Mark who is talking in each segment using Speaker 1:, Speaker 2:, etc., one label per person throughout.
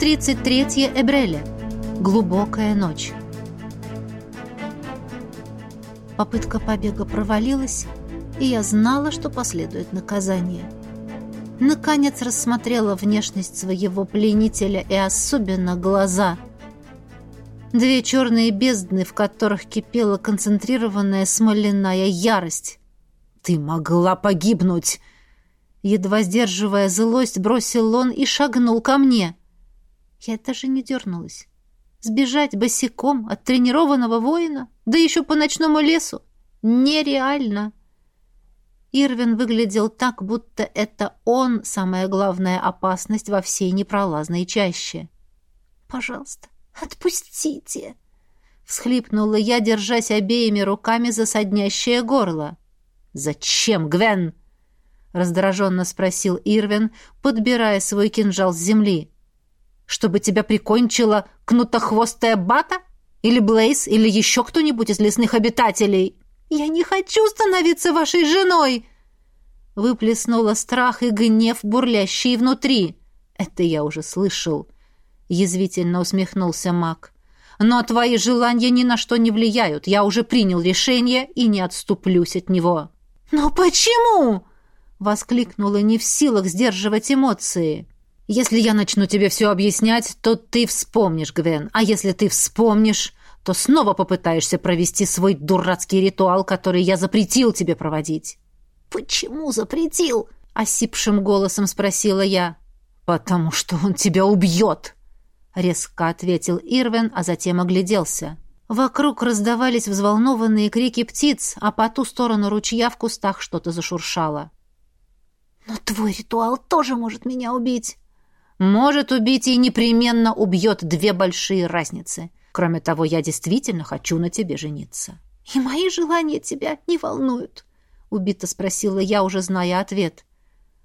Speaker 1: 33 Эбреля. Глубокая ночь. Попытка побега провалилась, и я знала, что последует наказание. Наконец рассмотрела внешность своего пленителя и особенно глаза. Две черные бездны, в которых кипела концентрированная смоляная ярость. «Ты могла погибнуть!» Едва сдерживая злость, бросил он и шагнул ко мне. Я даже не дернулась. Сбежать босиком от тренированного воина, да еще по ночному лесу, нереально. Ирвин выглядел так, будто это он самая главная опасность во всей непролазной чаще. «Пожалуйста, отпустите!» Всхлипнула я, держась обеими руками за соднящее горло. «Зачем, Гвен?» — раздраженно спросил Ирвин, подбирая свой кинжал с земли. «Чтобы тебя прикончила кнутохвостая бата? Или Блейз, или еще кто-нибудь из лесных обитателей?» «Я не хочу становиться вашей женой!» Выплеснула страх и гнев, бурлящий внутри. «Это я уже слышал», — язвительно усмехнулся маг. «Но твои желания ни на что не влияют. Я уже принял решение и не отступлюсь от него». «Но почему?» Воскликнула не в силах сдерживать эмоции. «Если я начну тебе все объяснять, то ты вспомнишь, Гвен. А если ты вспомнишь, то снова попытаешься провести свой дурацкий ритуал, который я запретил тебе проводить».
Speaker 2: «Почему запретил?»
Speaker 1: — осипшим голосом спросила я. «Потому что он тебя убьет!» — резко ответил Ирвин, а затем огляделся. Вокруг раздавались взволнованные крики птиц, а по ту сторону ручья в кустах что-то зашуршало.
Speaker 2: «Но твой ритуал тоже может меня убить».
Speaker 1: «Может убить и непременно убьет две большие разницы. Кроме того, я действительно хочу на тебе жениться».
Speaker 2: «И мои желания тебя не волнуют», — убито спросила я, уже зная ответ.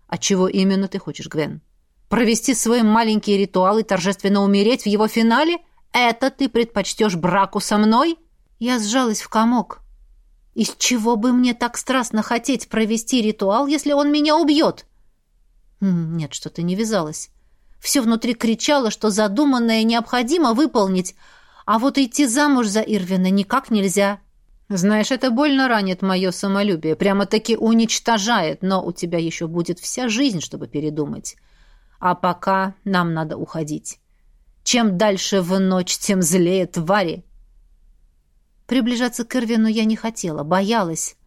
Speaker 1: «А чего именно ты хочешь, Гвен? Провести свой маленький ритуал и торжественно умереть в его финале? Это ты предпочтешь браку со мной?» Я сжалась в комок. Из чего бы мне так страстно хотеть провести ритуал, если он меня убьет? Нет, что-то не вязалось. Все внутри кричало, что задуманное необходимо выполнить, а вот идти замуж за Ирвина никак нельзя. Знаешь, это больно ранит мое самолюбие, прямо-таки уничтожает, но у тебя еще будет вся жизнь, чтобы передумать. А пока нам надо уходить. Чем дальше в ночь, тем злее твари. Приближаться к Эрвину я не хотела, боялась.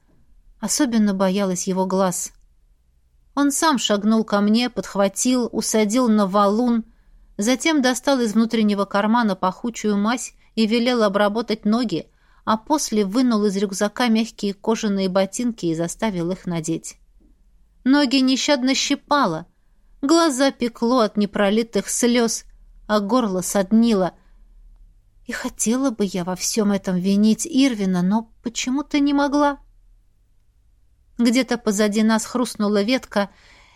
Speaker 1: Особенно боялась его глаз. Он сам шагнул ко мне, подхватил, усадил на валун, затем достал из внутреннего кармана пахучую мазь и велел обработать ноги, а после вынул из рюкзака мягкие кожаные ботинки и заставил их надеть. Ноги нещадно щипало, глаза пекло от непролитых слез, а горло соднило — и хотела бы я во всем этом винить Ирвина, но почему-то не могла. Где-то позади нас хрустнула ветка,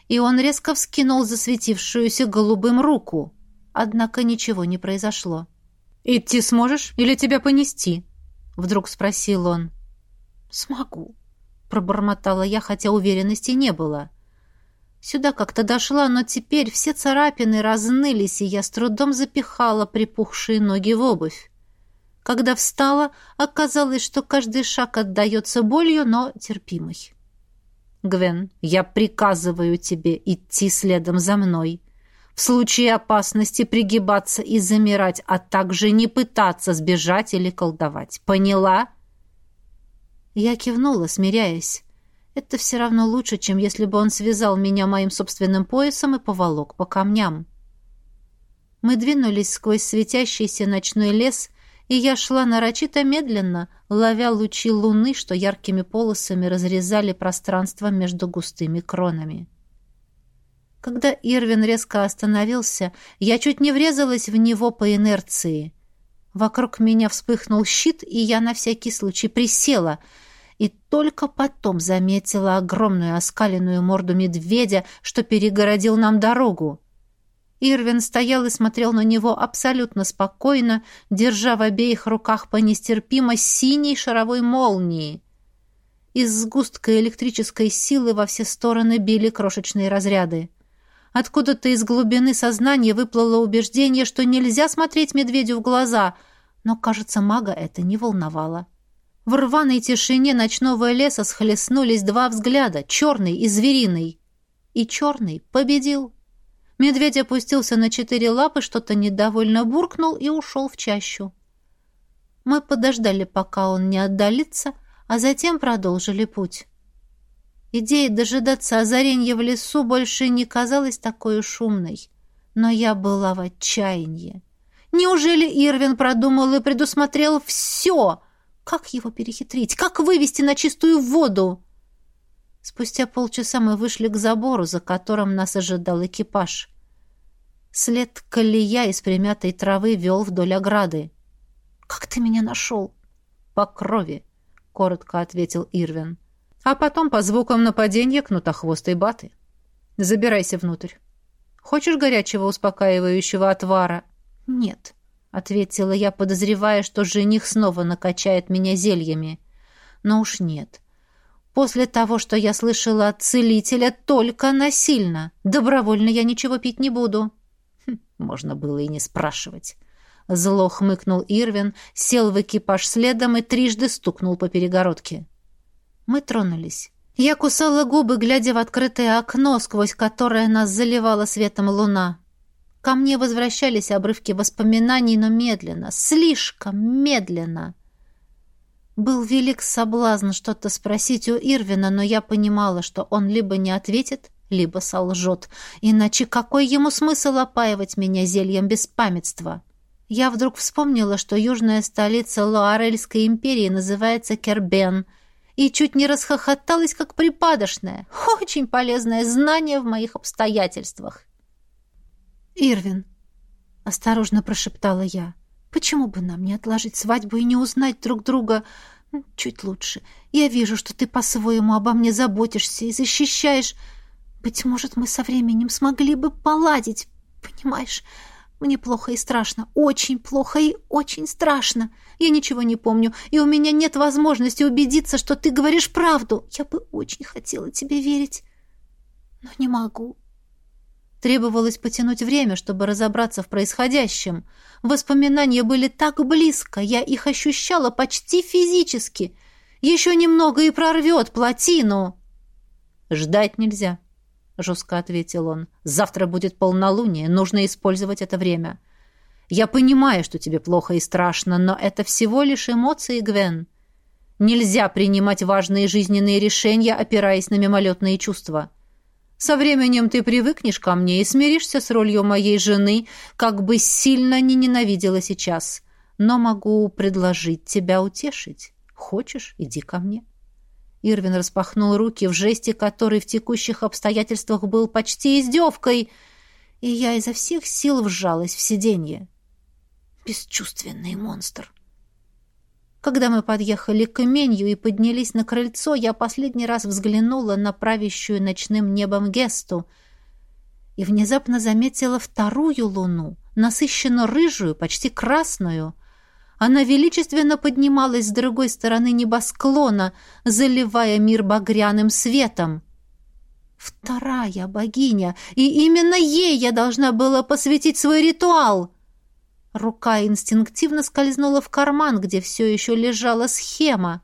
Speaker 1: и он резко вскинул засветившуюся голубым руку. Однако ничего не произошло. «Идти сможешь или тебя понести?» — вдруг спросил он.
Speaker 2: «Смогу», —
Speaker 1: пробормотала я, хотя уверенности не было. Сюда как-то дошла, но теперь все царапины разнылись, и я с трудом запихала припухшие ноги в обувь. Когда встала, оказалось, что каждый шаг отдается болью, но терпимый. «Гвен, я приказываю тебе идти следом за мной. В случае опасности пригибаться и замирать, а также не пытаться сбежать или колдовать. Поняла?» Я кивнула, смиряясь. Это все равно лучше, чем если бы он связал меня моим собственным поясом и поволок по камням. Мы двинулись сквозь светящийся ночной лес, и я шла нарочито медленно, ловя лучи луны, что яркими полосами разрезали пространство между густыми кронами. Когда Ирвин резко остановился, я чуть не врезалась в него по инерции. Вокруг меня вспыхнул щит, и я на всякий случай присела — и только потом заметила огромную оскаленную морду медведя, что перегородил нам дорогу. Ирвин стоял и смотрел на него абсолютно спокойно, держа в обеих руках по нестерпимо синей шаровой молнии. Из сгустка электрической силы во все стороны били крошечные разряды. Откуда-то из глубины сознания выплыло убеждение, что нельзя смотреть медведю в глаза, но, кажется, мага это не волновало. В рваной тишине ночного леса схлестнулись два взгляда, черный и звериный. И черный победил. Медведь опустился на четыре лапы, что-то недовольно буркнул и ушел в чащу. Мы подождали, пока он не отдалится, а затем продолжили путь. Идея дожидаться озаренья в лесу больше не казалась такой шумной, но я была в отчаянии. Неужели Ирвин продумал и предусмотрел все? Как его перехитрить? Как вывести на чистую воду? Спустя полчаса мы вышли к забору, за которым нас ожидал экипаж. След колея из примятой травы вел вдоль ограды. «Как ты меня нашел?» «По крови», — коротко ответил Ирвин. «А потом по звукам нападения кнутохвостой баты. Забирайся внутрь. Хочешь горячего успокаивающего отвара?» «Нет», — ответила я, подозревая, что жених снова накачает меня зельями. «Но уж нет. После того, что я слышала от целителя, только насильно. Добровольно я ничего пить не буду». Можно было и не спрашивать. Зло хмыкнул Ирвин, сел в экипаж следом и трижды стукнул по перегородке. Мы тронулись. Я кусала губы, глядя в открытое окно, сквозь которое нас заливала светом луна. Ко мне возвращались обрывки воспоминаний, но медленно, слишком медленно. Был велик соблазн что-то спросить у Ирвина, но я понимала, что он либо не ответит, либо солжет. Иначе какой ему смысл опаивать меня зельем беспамятства? Я вдруг вспомнила, что южная столица Луарельской империи называется Кербен, и чуть не расхохоталась, как припадочная. Очень полезное знание в моих обстоятельствах. «Ирвин», — осторожно прошептала я, — «почему бы нам не отложить свадьбу и не узнать друг друга чуть лучше? Я вижу, что ты по-своему обо мне заботишься и защищаешь. Быть может, мы со временем смогли бы поладить, понимаешь?» Мне плохо и страшно, очень плохо и очень страшно. Я ничего не помню, и у меня нет возможности убедиться, что ты говоришь правду. Я бы очень хотела тебе верить, но не могу. Требовалось потянуть время, чтобы разобраться в происходящем. Воспоминания были так близко, я их ощущала почти физически. Еще немного и прорвет плотину. Ждать нельзя, — жестко ответил он. «Завтра будет полнолуние, нужно использовать это время. Я понимаю, что тебе плохо и страшно, но это всего лишь эмоции, Гвен. Нельзя принимать важные жизненные решения, опираясь на мимолетные чувства. Со временем ты привыкнешь ко мне и смиришься с ролью моей жены, как бы сильно не ненавидела сейчас. Но могу предложить тебя утешить. Хочешь, иди ко мне». Ирвин распахнул руки в жесте, который в текущих обстоятельствах был почти издевкой, и я изо всех сил вжалась в сиденье. Бесчувственный монстр. Когда мы подъехали к именью и поднялись на крыльцо, я последний раз взглянула на правящую ночным небом Гесту и внезапно заметила вторую луну, насыщенно рыжую, почти красную — она величественно поднималась с другой стороны небосклона, заливая мир багряным светом. Вторая богиня, и именно ей я должна была посвятить свой ритуал. Рука инстинктивно скользнула в карман, где все еще лежала схема.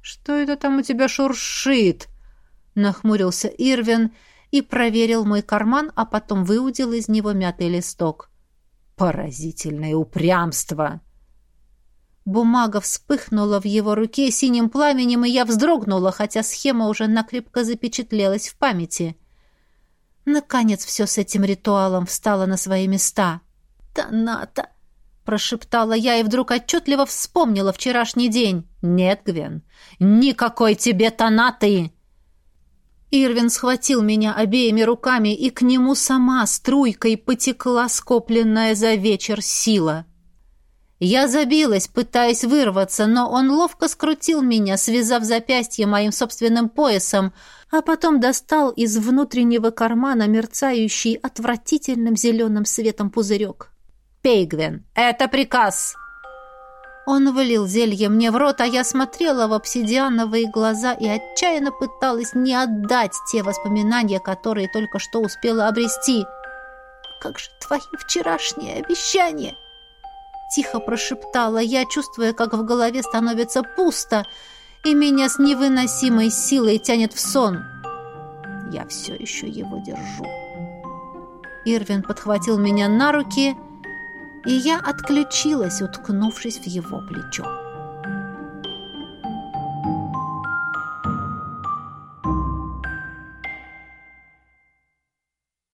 Speaker 1: «Что это там у тебя шуршит?» — нахмурился Ирвин и проверил мой карман, а потом выудил из него мятый листок. «Поразительное упрямство!» Бумага вспыхнула в его руке синим пламенем, и я вздрогнула, хотя схема уже накрепко запечатлелась в памяти. Наконец все с этим ритуалом встало на свои места. «Таната!» — прошептала я и вдруг отчетливо вспомнила вчерашний день. «Нет, Гвен, никакой тебе танаты!» Ирвин схватил меня обеими руками, и к нему сама струйкой потекла скопленная за вечер сила — я забилась, пытаясь вырваться, но он ловко скрутил меня, связав запястье моим собственным поясом, а потом достал из внутреннего кармана мерцающий отвратительным зеленым светом пузырек. «Пейгвен, это приказ!» Он вылил зелье мне в рот, а я смотрела в обсидиановые глаза и отчаянно пыталась не отдать те воспоминания, которые только что успела обрести. «Как же твои вчерашние обещания?» Тихо прошептала я, чувствуя, как в голове становится пусто, и меня с невыносимой силой тянет в сон. Я все еще его держу. Ирвин подхватил меня на руки, и я отключилась, уткнувшись в его плечо.